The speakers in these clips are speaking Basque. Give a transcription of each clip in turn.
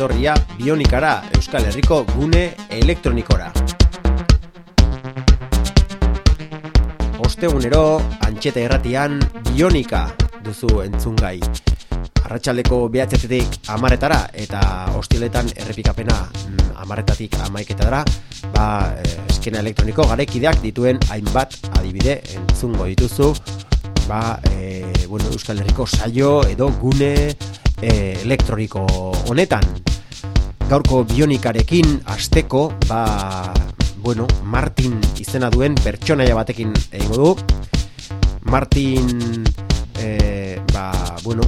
Etorria bionikara Euskal Herriko gune elektronikora. Ostegunero, antxeta erratian bionika duzu entzungai. Arratxaldeko behatzetetik amaretara eta hostiletan errepikapena mm, amaretatik amaiketara, ba, eh, eskena elektroniko garekideak dituen hainbat adibide entzungo dituzu, ba, e, bueno, Euskal Herriko saio edo gune e, elektroniko honetan gaurko bionikarekin asteko ba, bueno, Martin izena duen pertsonaia batekin egingo du. Martin e, ba, bueno,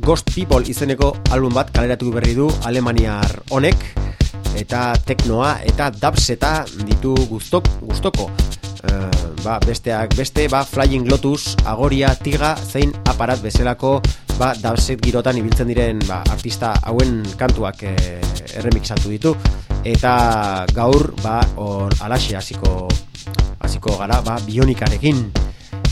Ghost People izeneko album bat kaleratu berri du Alemaniar honek eta teknoa eta dubseta ditu gustok, gustoko uh, ba, besteak beste ba, Flying Lotus, Agoria, Tiga zein aparat bezalako ba, dabset girotan ibiltzen diren ba, artista hauen kantuak e, erremixatu ditu. Eta gaur ba, on, alaxe hasiko hasiko gara ba, bionikarekin.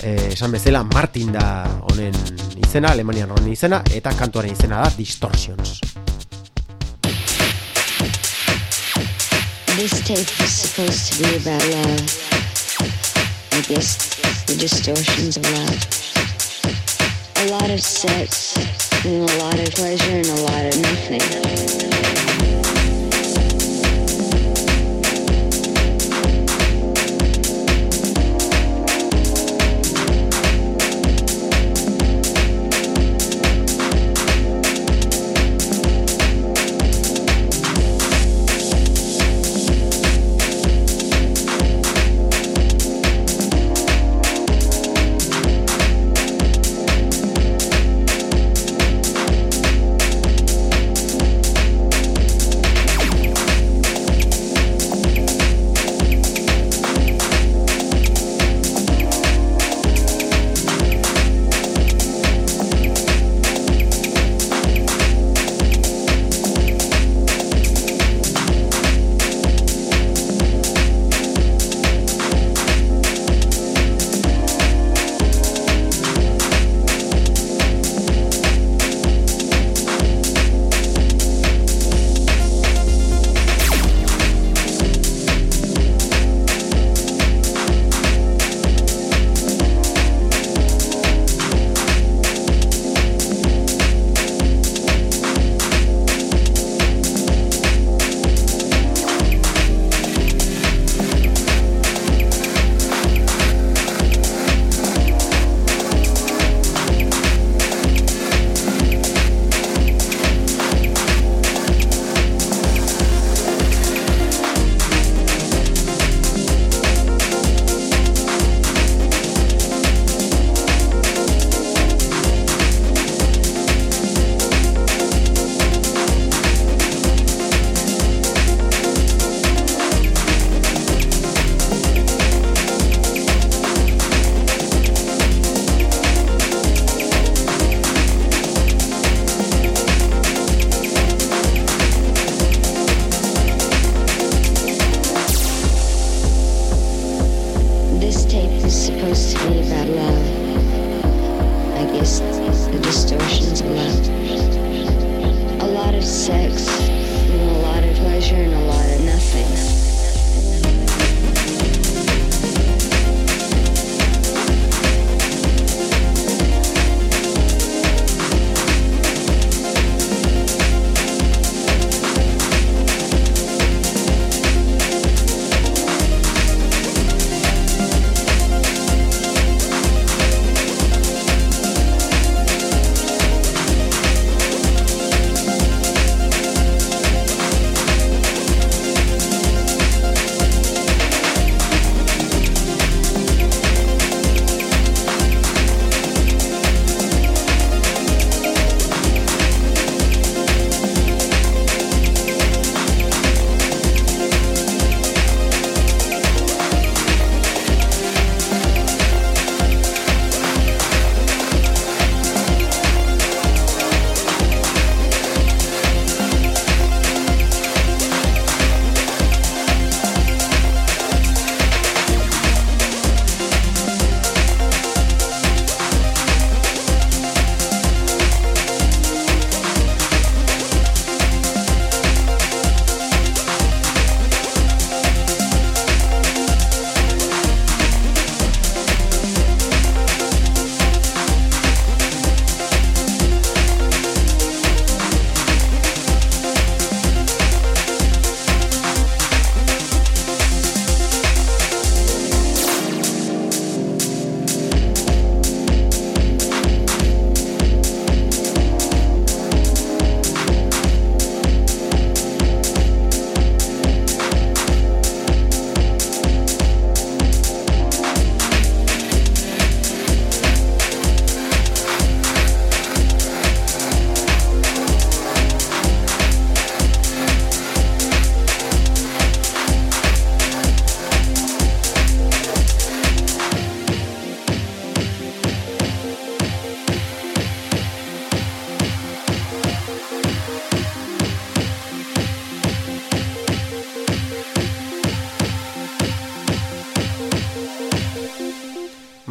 E, esan bezala Martin da honen izena, Alemanian honen izena eta kantuaren izena da Distortions. This tape is supposed to be about love Guess the distortions of love. A lot of sex, and a lot of pleasure, and a lot of nothing.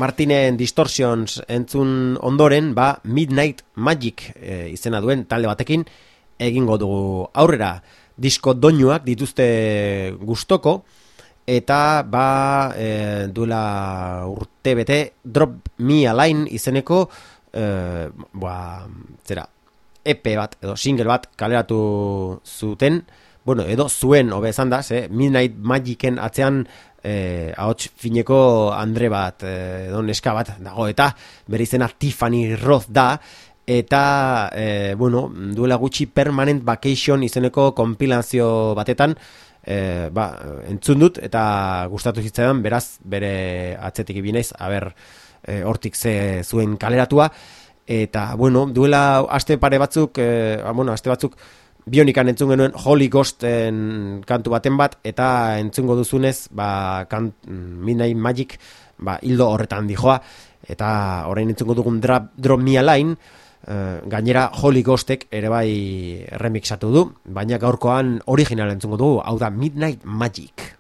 Martinen Distortions entzun ondoren, ba, Midnight Magic e, izena duen talde batekin egingo dugu aurrera. Disko doinuak dituzte gustoko eta ba e, duela urte bete Drop Me a Line izeneko e, ba, zera, EP bat edo single bat kaleratu zuten, bueno, edo zuen hobe esan da, ze, Midnight Magicen atzean eh ahots fineko Andre bat eh, edo neska bat dago. Eta bere izena Tiffany Roth da. Eta e, bueno, duela gutxi permanent vacation izeneko konpilazio batetan e, ba, entzun dut eta gustatu zitzaidan beraz bere atzetik ibinez aber e, hortik ze zuen kaleratua. Eta bueno, duela aste pare batzuk e, bueno, aste batzuk bionikan entzun genuen Holy Ghosten kantu baten bat, eta entzungo duzunez, ba, kant, Midnight Magic, ba, hildo horretan dijoa, eta orain entzungo dugun Drop, drop Me Line, uh, gainera Holy Ghostek ere bai remixatu du, baina gaurkoan original entzungo dugu, hau da Midnight Magic.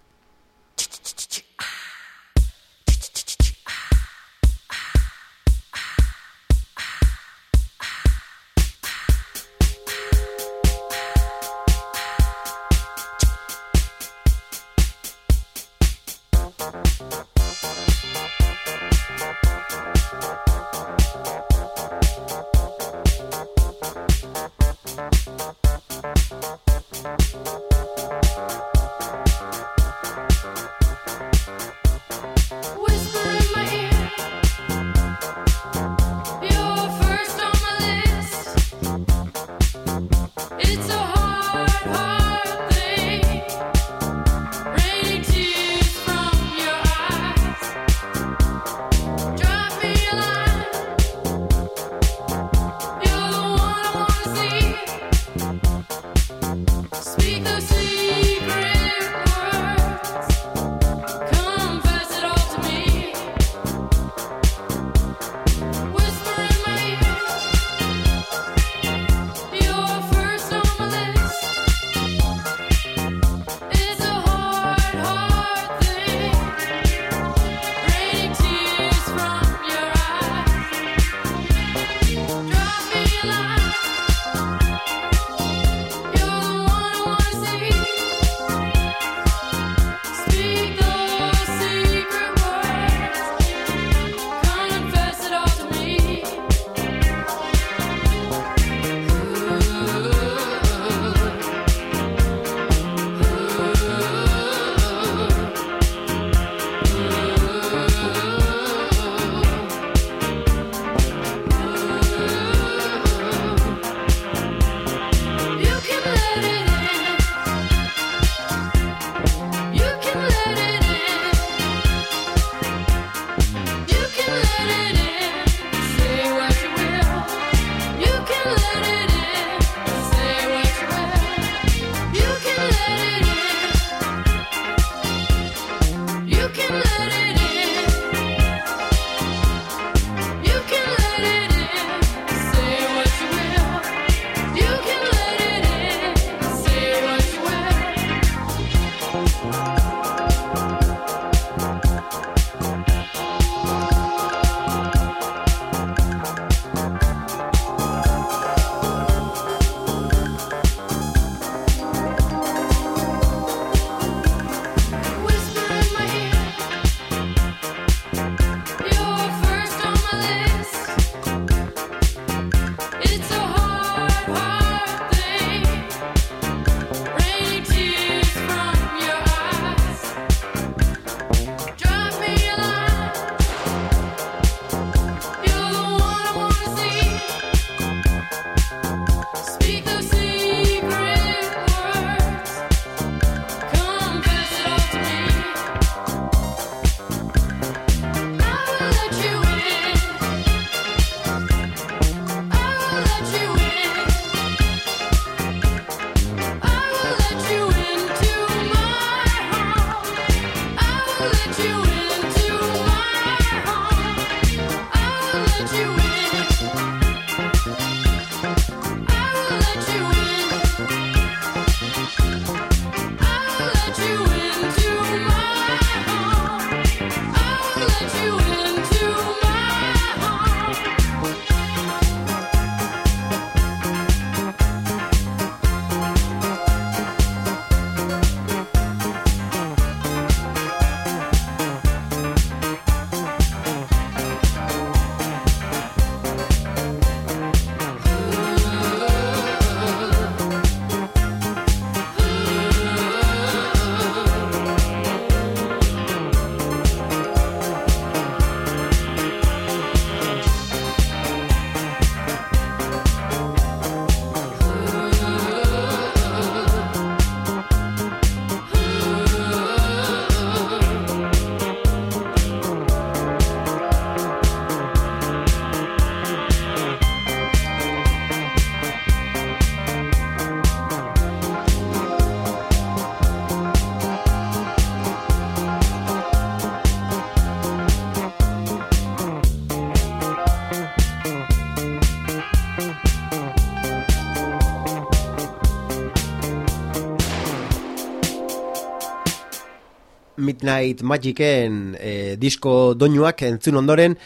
Midnight Magicen e, disko doinuak entzun ondoren,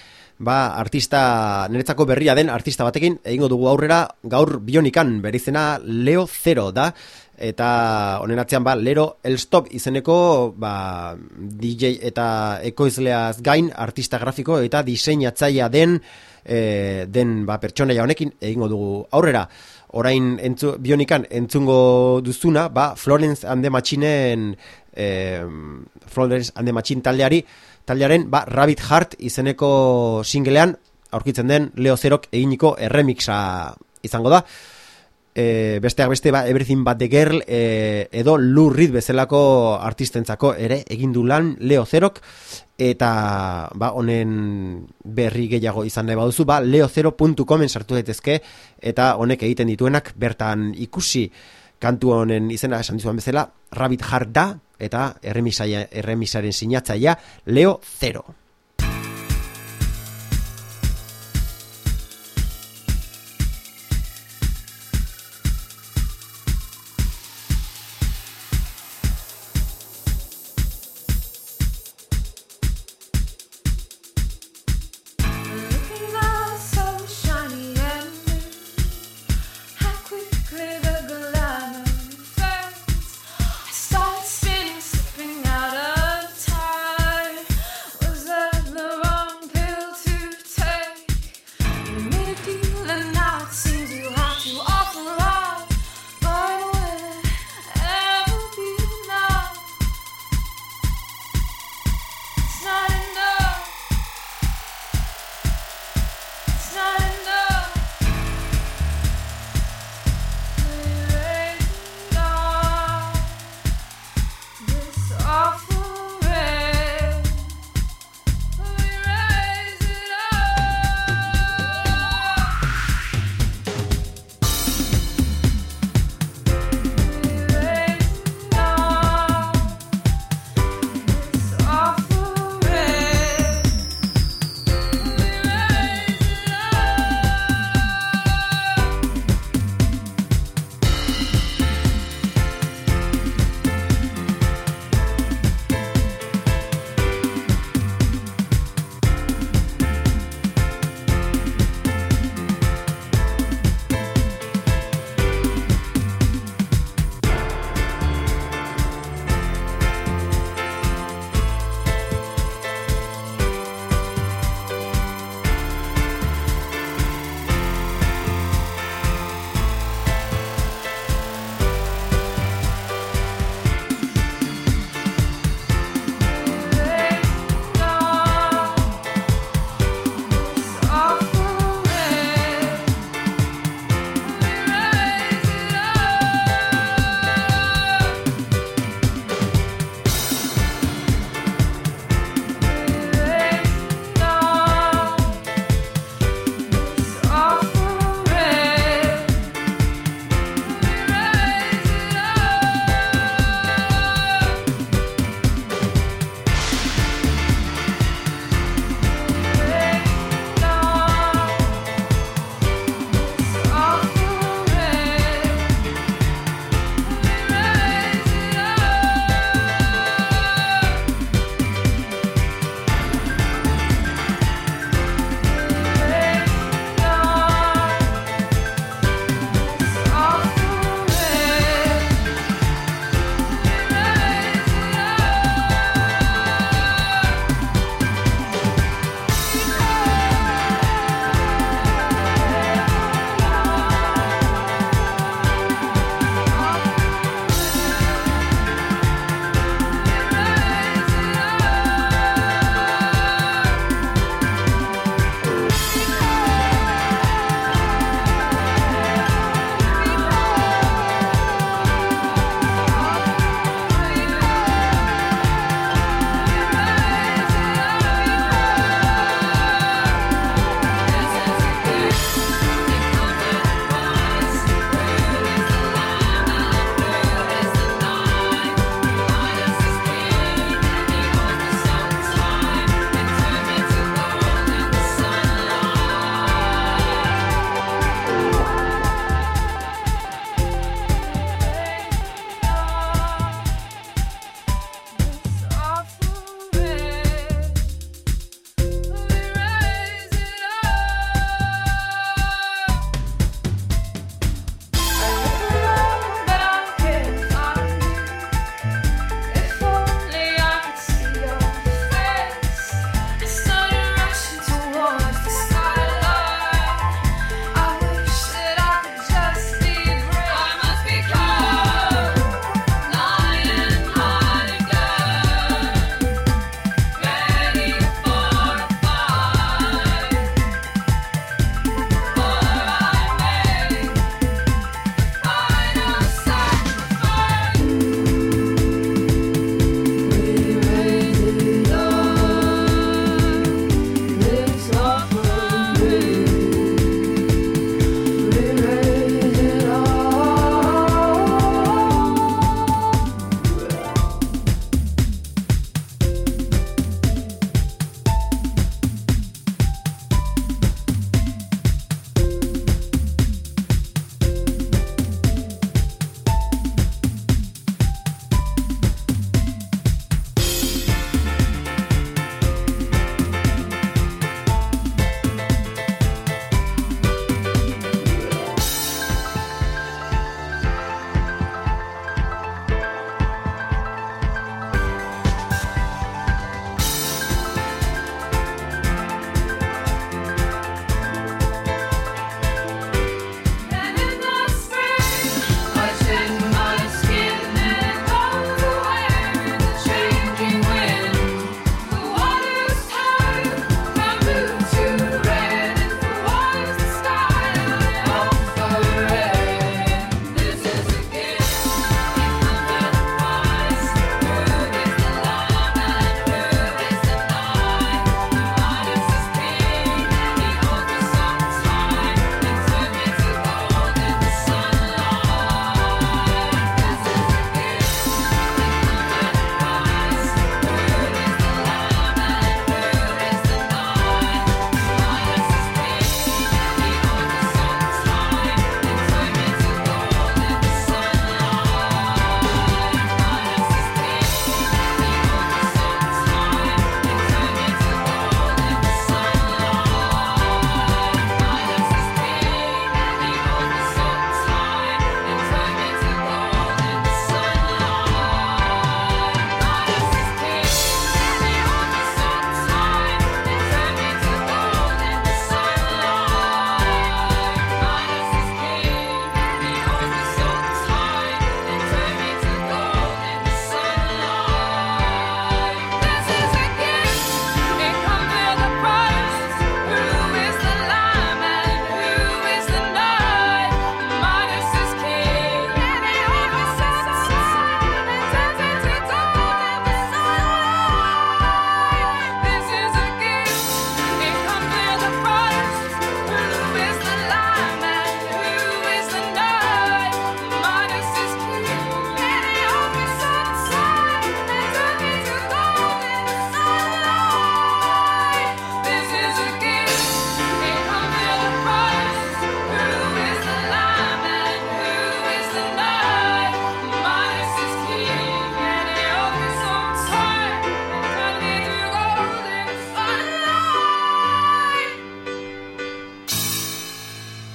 ba, artista, niretzako berria den artista batekin, egingo dugu aurrera, gaur bionikan, berizena Leo Zero da, eta honen atzean ba, Lero Elstop izeneko ba, DJ eta ekoizleaz gain artista grafiko eta diseinatzaia den e, den ba, pertsonaia honekin egingo dugu aurrera. Orain entzu, bionikan entzungo duzuna, ba, Florence and the Machinen e, Florence and the Machine taldeari taldearen ba, Rabbit Heart izeneko singlean aurkitzen den Leo Zerok eginiko erremixa izango da. E, besteak beste ba, Everything But The Girl e, edo Lou Reed bezalako artistentzako ere egin du lan Leo Zerok. Eta ba, honen berri gehiago izan nahi baduzu ba, leozero.comen sartu daitezke eta honek egiten dituenak bertan ikusi. Kantu honen izena esan dizuan bezala Rabbit Heart da eta erremisaren sinatzaia Leo Zero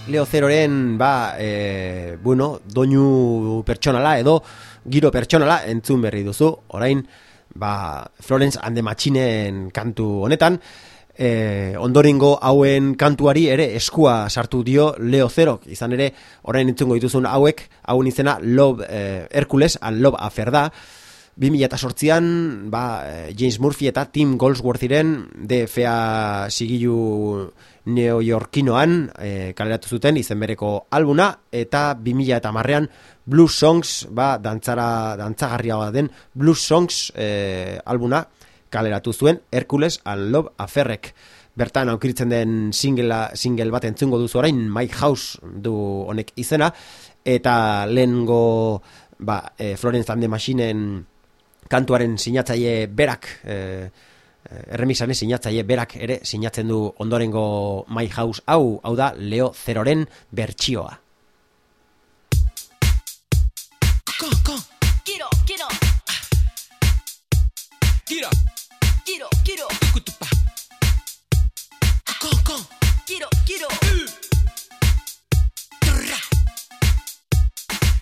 Leo Zeroren ba, e, bueno, doinu pertsonala edo giro pertsonala entzun berri duzu, orain ba, Florence and the Machinen kantu honetan, e, ondorengo hauen kantuari ere eskua sartu dio Leo Zerok, izan ere orain entzungo dituzun hauek, hauen izena Love e, Hercules and Love Affair da, 2008an ba, James Murphy eta Tim Goldsworthyren DFA sigilu New Yorkinoan e, kaleratu zuten izen bereko albuna eta 2000 eta marrean Blues Songs ba, dantzara, dantzagarria den Blues Songs e, albuna kaleratu zuen Hercules and Love Affairrek. Bertan aukiritzen den single, single bat entzungo duzu orain My House du honek izena eta lehengo ba, e, Florence and the Machineen kantuaren sinatzaile berak e, erremisane sinatzaile berak ere sinatzen du ondorengo My House hau, hau da Leo Zeroren bertsioa. Go, go. Giro, giro. Giro. Giro, giro. Ikutupa. Go, go. Giro, giro.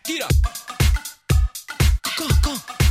Giro. Go, go.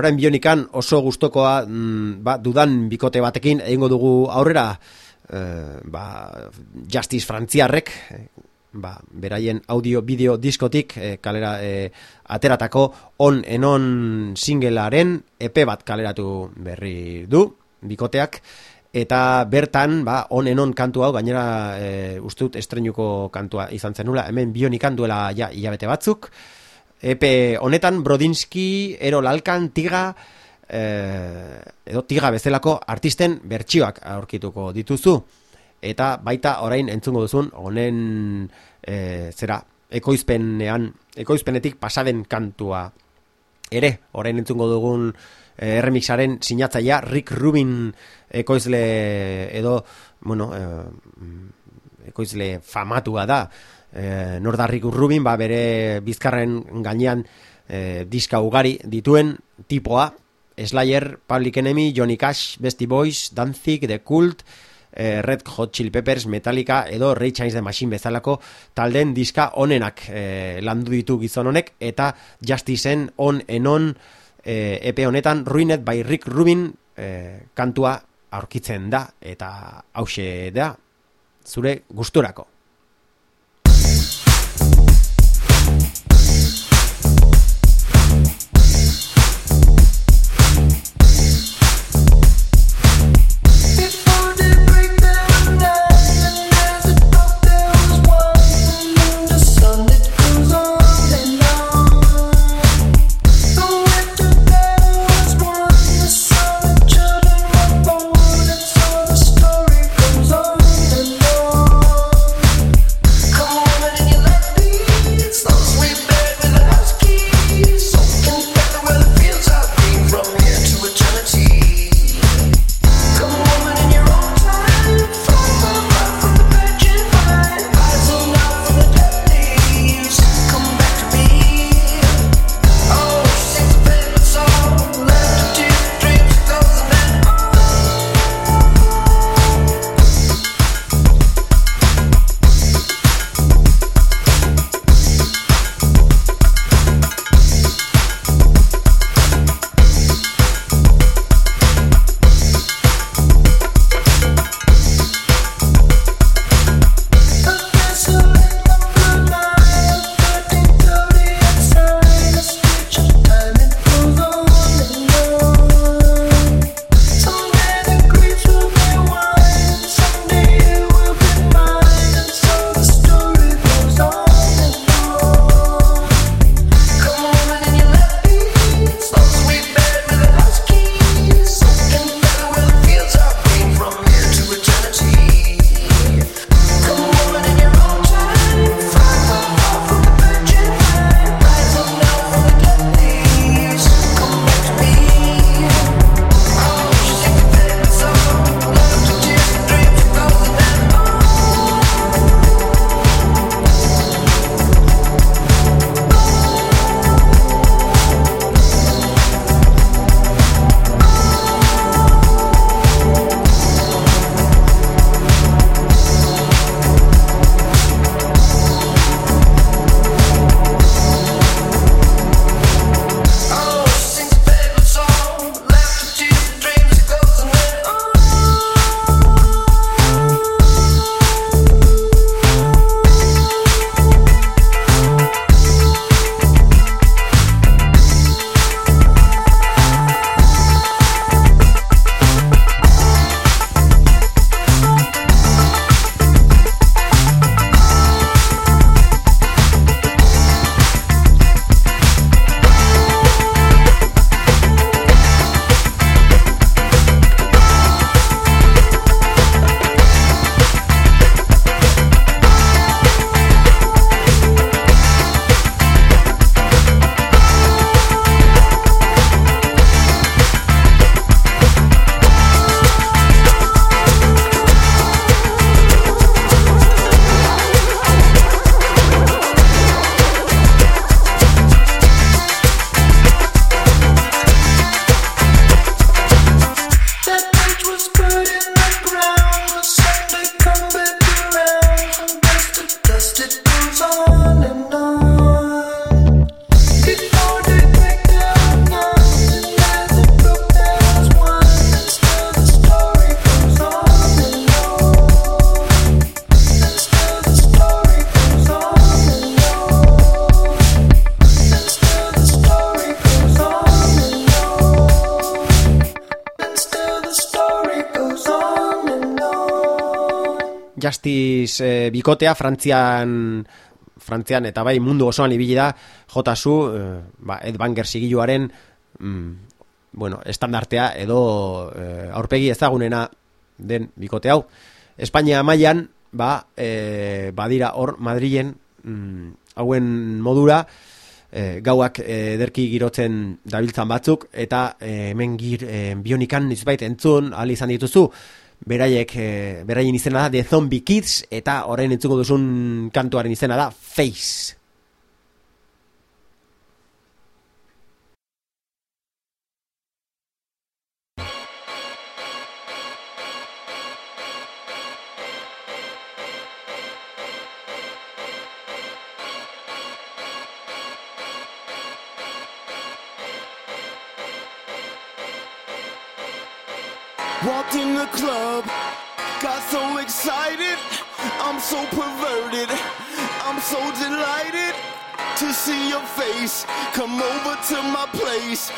Orain bionikan oso gustokoa mm, ba, dudan bikote batekin egingo dugu aurrera e, ba, Justice Frantziarrek ba, beraien audio-bideo diskotik e, kalera e, ateratako on enon singlearen EP bat kaleratu berri du bikoteak. Eta bertan ba, on enon kantu hau gainera e, uste dut estrenuko kantua izan zenula hemen bionikan duela ja, hilabete batzuk Epe honetan Brodinski, Ero Lalkan, Tiga eh, edo Tiga bezalako artisten bertsioak aurkituko dituzu. Eta baita orain entzungo duzun honen eh, zera ekoizpenean ekoizpenetik pasaden kantua ere. Orain entzungo dugun eh, remixaren sinatzaia Rick Rubin ekoizle edo bueno, eh, ekoizle famatua da e, nordarrik urrubin, ba, bere bizkarren gainean e, diska ugari dituen tipoa, Slayer, Public Enemy, Johnny Cash, Bestie Boys, Danzig, The Cult, e, Red Hot Chili Peppers, Metallica edo Ray Chains the Machine bezalako talden diska onenak e, landu ditu gizon honek eta Justiceen on enon e, epe honetan Ruined by Rick Rubin e, kantua aurkitzen da eta hause da zure gusturako. Justice e, bikotea Frantzian Frantzian eta bai mundu osoan ibili da jotasu e, ba, Ed Banger sigiluaren mm, bueno, estandartea edo e, aurpegi ezagunena den bikote hau. Espainia mailan ba, e, badira hor Madrilen mm, hauen modura e, gauak ederki girotzen dabiltzan batzuk eta hemen gir e, bionikan nizbait entzun ahal izan dituzu beraiek e, beraien izena da The Zombie Kids eta orain entzuko duzun kantuaren izena da Face club, got so excited. I'm so perverted. I'm so delighted to see your face. Come over to my place.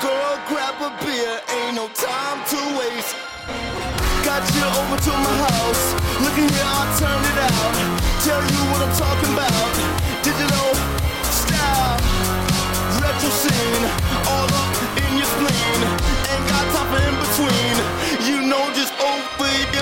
Girl, grab a beer, ain't no time to waste. Got you over to my house. Look at here, I'll turn it out. Tell you what I'm talking about. Digital style, retro scene, all up in your spleen. Ain't got time for in between know just over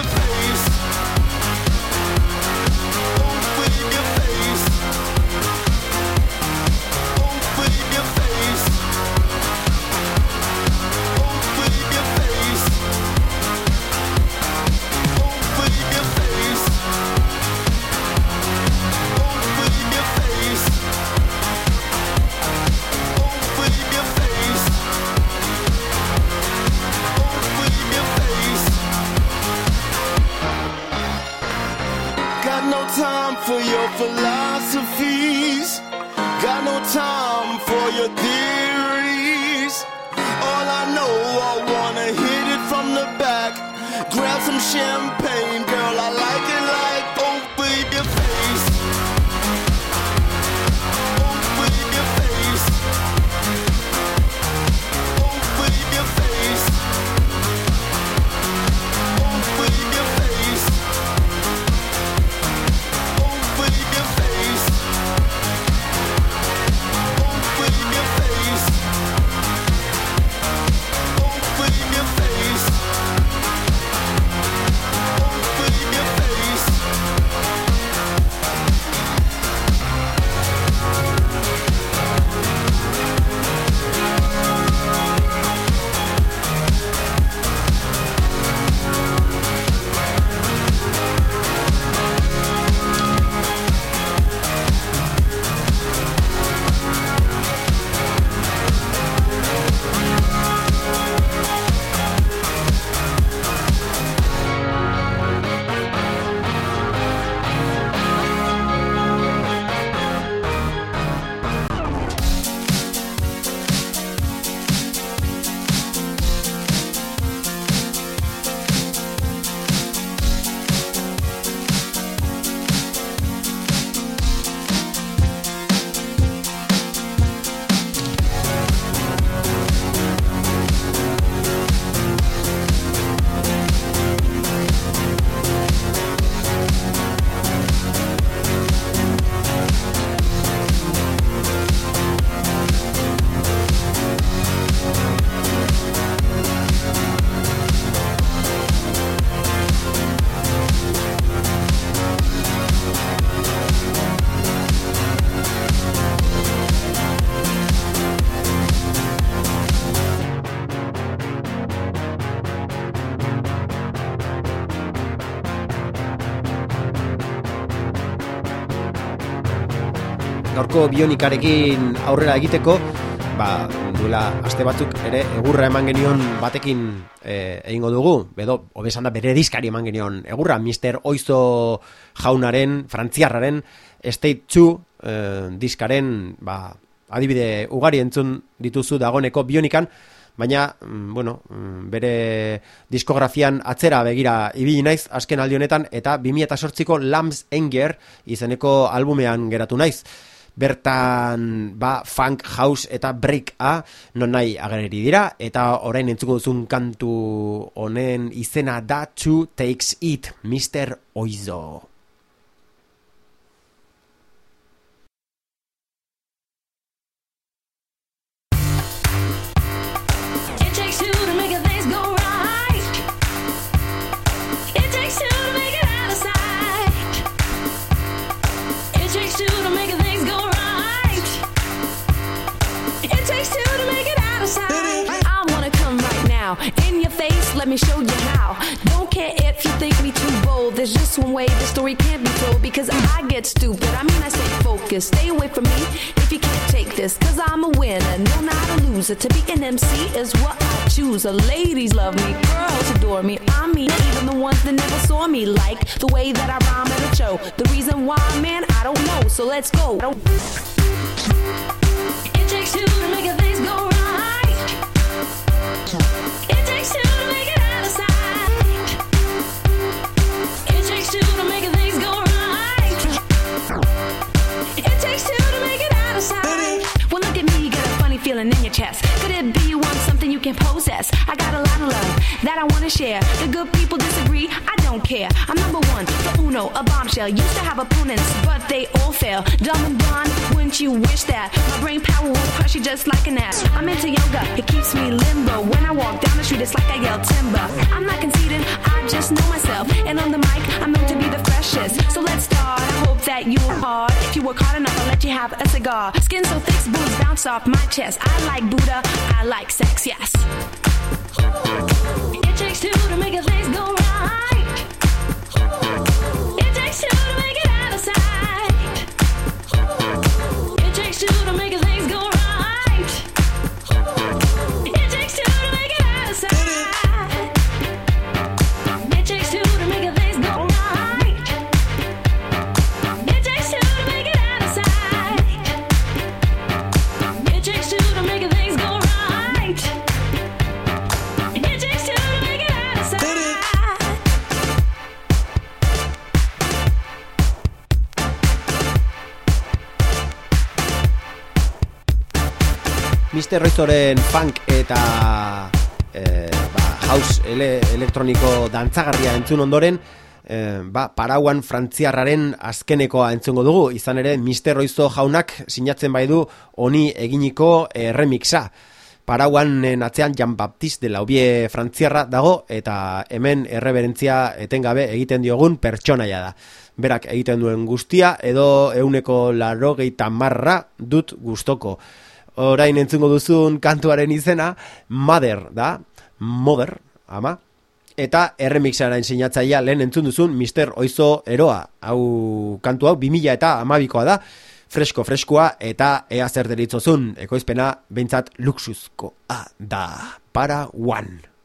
gaurko bionikarekin aurrera egiteko, ba, duela aste batzuk ere egurra eman genion batekin e, egingo dugu, bedo, obesan da bere diskari eman genion egurra, Mr. Oizo jaunaren, frantziarraren, State 2 e, diskaren, ba, adibide ugari entzun dituzu dagoneko bionikan, baina, mm, bueno, mm, bere diskografian atzera begira ibili naiz azken aldi honetan eta 2008ko Lambs Enger izeneko albumean geratu naiz. Bertan ba, funk, house eta break a non nahi agerri dira eta orain entzuko duzun kantu honen izena da Two Takes It, Mr. Oizo. Let me show you how. Don't care if you think me too bold. There's just one way the story can't be told because I get stupid. I mean, I stay focused. Stay away from me if you can't take this. Cause I'm a winner, no, not a loser. To be an MC is what I choose. The ladies love me, girls adore me. I mean, even the ones that never saw me like the way that I rhyme at a show. The reason why, man, I don't know. So let's go. It takes two to make a go right. Feeling in your chest. Can possess? I got a lot of love that I wanna share. The good people disagree, I don't care. I'm number one, the uno, a bombshell. Used to have opponents, but they all fail. Dumb and blonde, wouldn't you wish that? My brain power will crush you just like an ass. I'm into yoga, it keeps me limbo. When I walk down the street, it's like I yell timber. I'm not conceited, I just know myself. And on the mic, I'm meant to be the freshest. So let's start. I hope that you are hard. If you work hard enough, I'll let you have a cigar. Skin so thick, boobs bounce off my chest. I like Buddha, I like sex, yes. It takes two to make a things go Mr. Roizoren funk eta e, ba, house ele, elektroniko dantzagarria entzun ondoren e, ba, Parauan frantziarraren azkenekoa entzungo dugu izan ere Mr. Roizo jaunak sinatzen bai du honi eginiko e, remixa Parauan atzean Jan Baptiste de la Obie frantziarra dago eta hemen erreberentzia etengabe egiten diogun pertsonaia da. Berak egiten duen guztia edo euneko larogeita marra dut gustoko orain entzungo duzun kantuaren izena Mother da, Mother, ama, eta erremixaren sinatzaia lehen entzun duzun Mr. Oizo Eroa, hau kantu hau 2000 eta amabikoa da, fresko freskoa eta ea zer deritzozun ekoizpena behintzat luxuzkoa da, para one.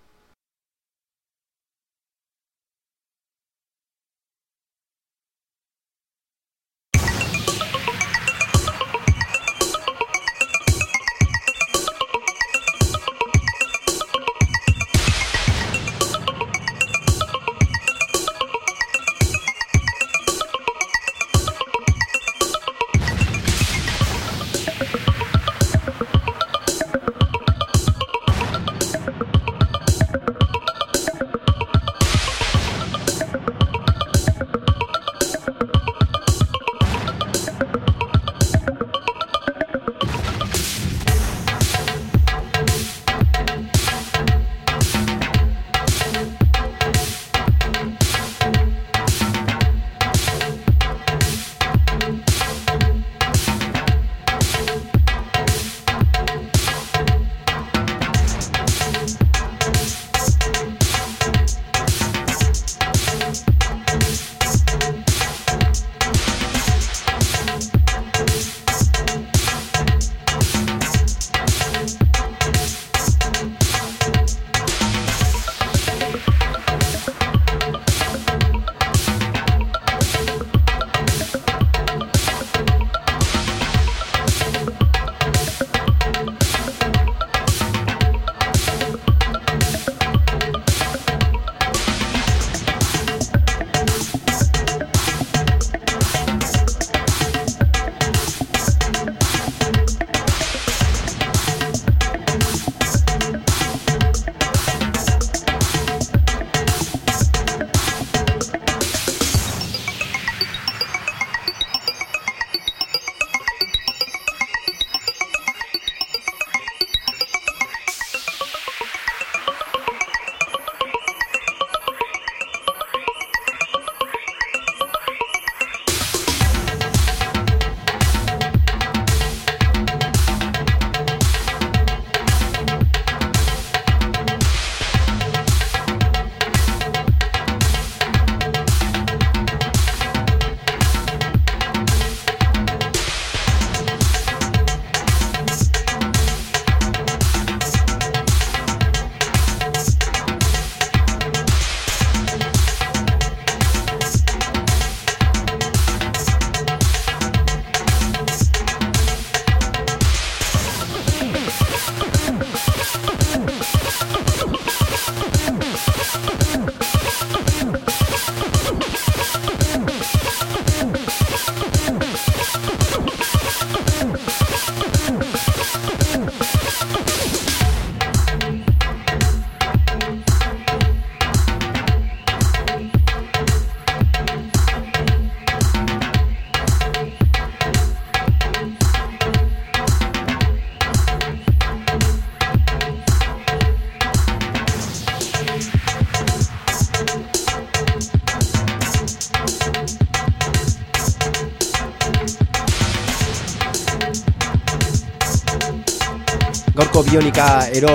Gaurko bionika ero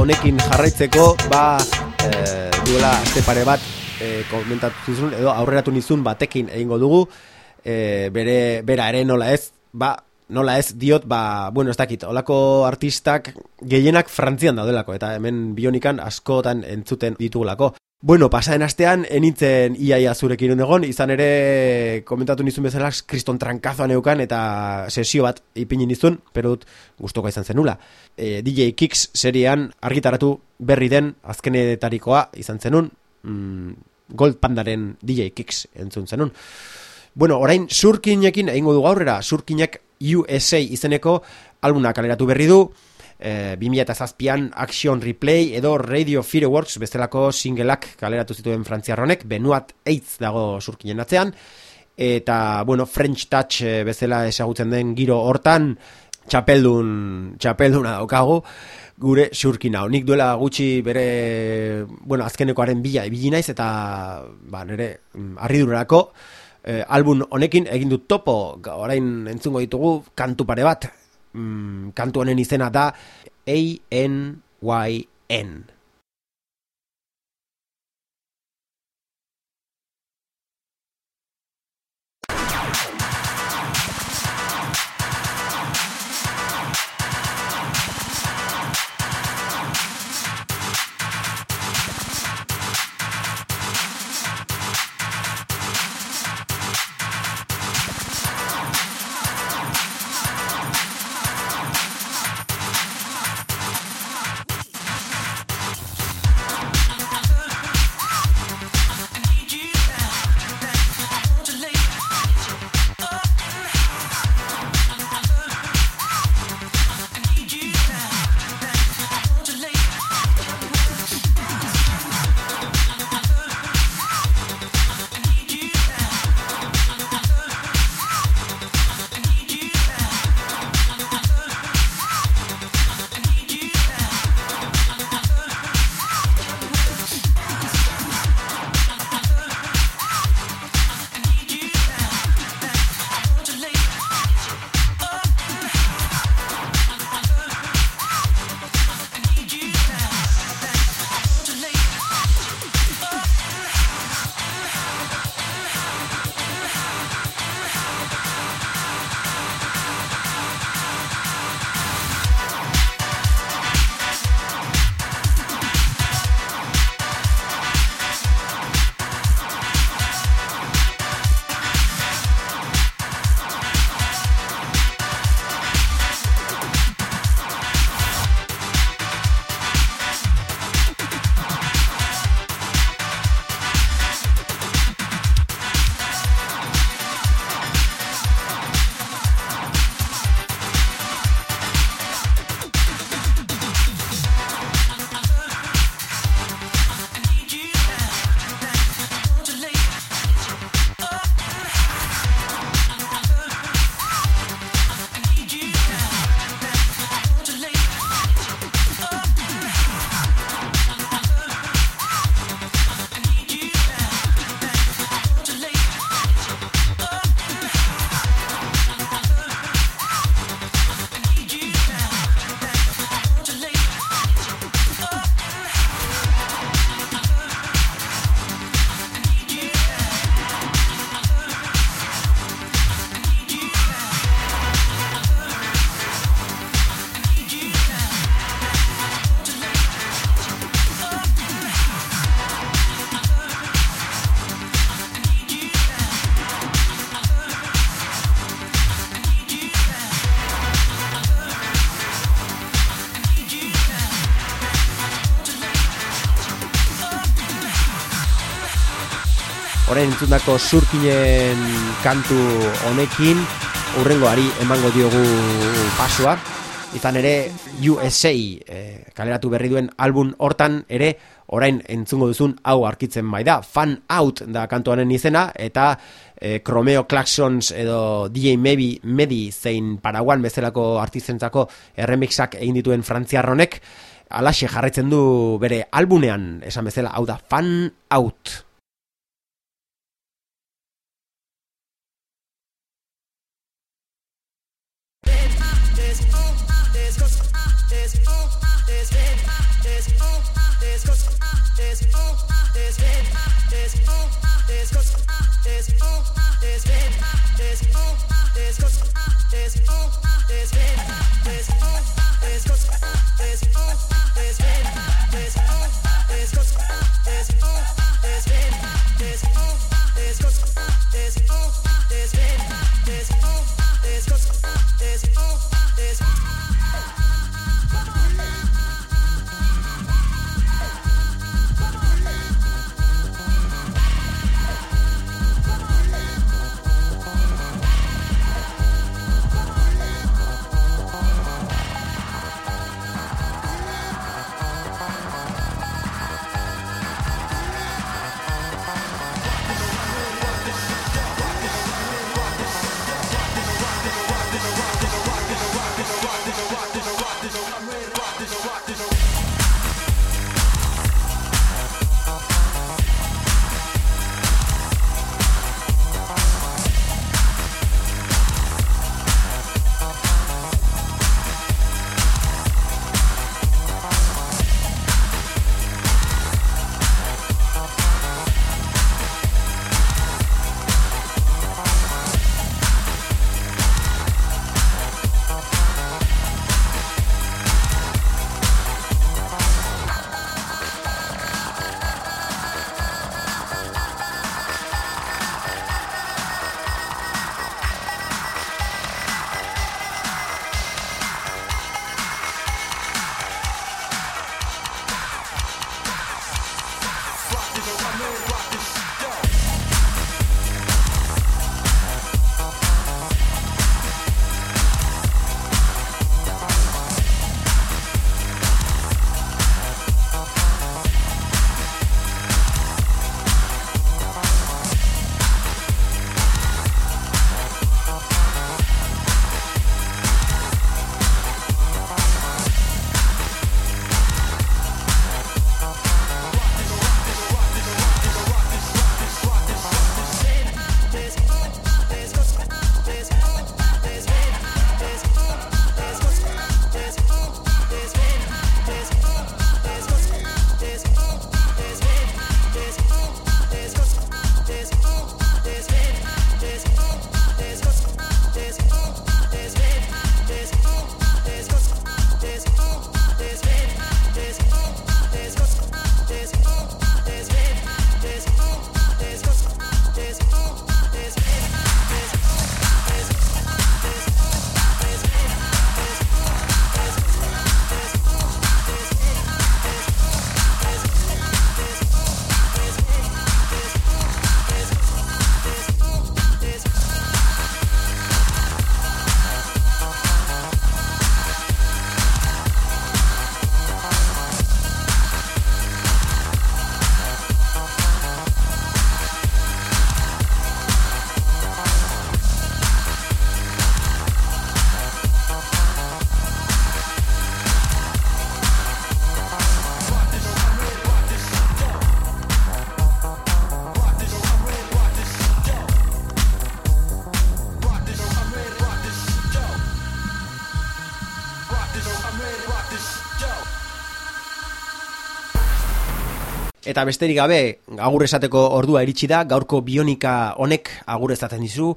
honekin jarraitzeko, ba, e, duela azte pare bat e, komentatu zizun, edo aurreratu nizun batekin egingo dugu, e, bere, bera ere nola ez, ba, nola ez diot, ba, bueno, ez dakit, olako artistak gehienak frantzian daudelako, eta hemen bionikan askotan entzuten ditugulako. Bueno, pasaren astean, enitzen iaia zurekin egon, izan ere komentatu nizun bezala, kriston trankazoa neukan eta sesio bat ipini nizun, pero dut guztoko izan zenula. E, DJ Kicks serian argitaratu berri den azkenetarikoa izan zenun, mm, Gold Pandaren DJ Kicks entzun zenun. Bueno, orain surkinekin egingo du aurrera, surkinek USA izeneko albuna kaleratu berri du, e, 2007an Action Replay edo Radio Fireworks bestelako singleak kaleratu zituen frantziarronek, Benuat Eitz dago surkinen atzean, eta, bueno, French Touch e, bezala esagutzen den giro hortan, txapeldun, txapelduna daukagu, gure surkin hau. Nik duela gutxi bere, bueno, azkenekoaren bila ibili naiz eta ba, nire mm, arridurarako eh, album honekin egin dut topo, orain entzungo ditugu kantu pare bat. Mm, kantu honen izena da A-N-Y-N. Entzundako surkinen kantu honekin urrengoari emango diogu pasua izan ere USA eh, kaleratu berri duen album hortan ere orain entzungo duzun hau arkitzen bai da. Fan Out da kantuaren izena eta eh, Chromeo Claxons edo DJ Maybe Medi zein Paraguan bezalako artistentzako remixak egin dituen frantziarronek alaxe jarraitzen du bere albunean esan bezala hau da Fan Out There's been, oh. Eta besterik gabe, agur esateko ordua iritsi da, gaurko bionika honek agur ezaten dizu,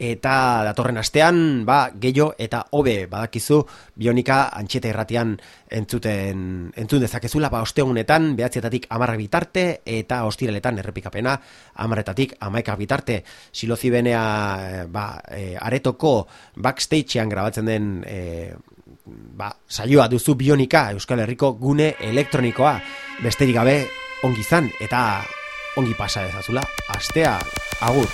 eta datorren astean, ba, gehiago eta hobe badakizu bionika antxeta irratian entzuten, entzun dezakezula, ba, ostegunetan, behatzietatik amarrak bitarte, eta ostireletan errepikapena amarretatik amaikak bitarte. Silozi benea, eh, ba, e, aretoko backstagean grabatzen den e, ba, saioa duzu bionika Euskal Herriko gune elektronikoa besterik gabe ongi izan eta ongi pasa dezazula. Astea agur